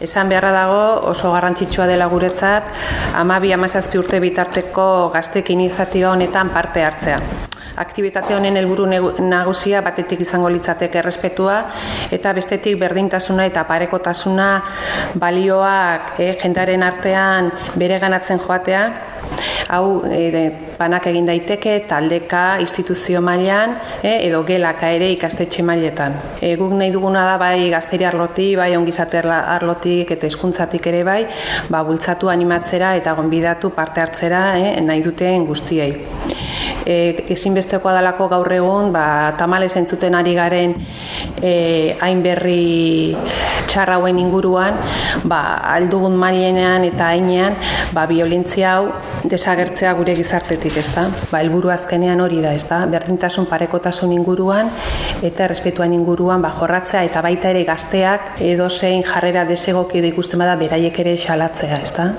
Esan beharra dago oso garrantzitsua dela guretzat, amabi amazazpi urte bitarteko gaztek iniziatiba honetan parte hartzea. Aktibitate honen helburu nagusia batetik izango litzateke errespetua eta bestetik berdintasuna eta parekotasuna balioak e, jendaren artean bere ganatzen joatea, hau e, panak egin daiteke taldeka instituzio mailan e, edo gelaka ere ikastetxe mailetan. E, guk nahi duguna da bai gazteri arloti, bai ongizate arlotik eta hezkuntzatik ere bai, ba, bultzatu animatzera eta gonbidatu parte hartzera e, nahi duten guztiei e, ezinbestekoa dalako gaur egun, ba, tamales entzuten ari garen e, hain berri txarra hauen inguruan, ba, aldugun mailenean eta hainean, ba, violentzia hau desagertzea gure gizartetik, ezta? Ba, helburu azkenean hori da, ezta? Berdintasun parekotasun inguruan eta errespetuan inguruan ba, jorratzea eta baita ere gazteak edo zein jarrera desegoki edo ikusten bada beraiek ere xalatzea, ezta?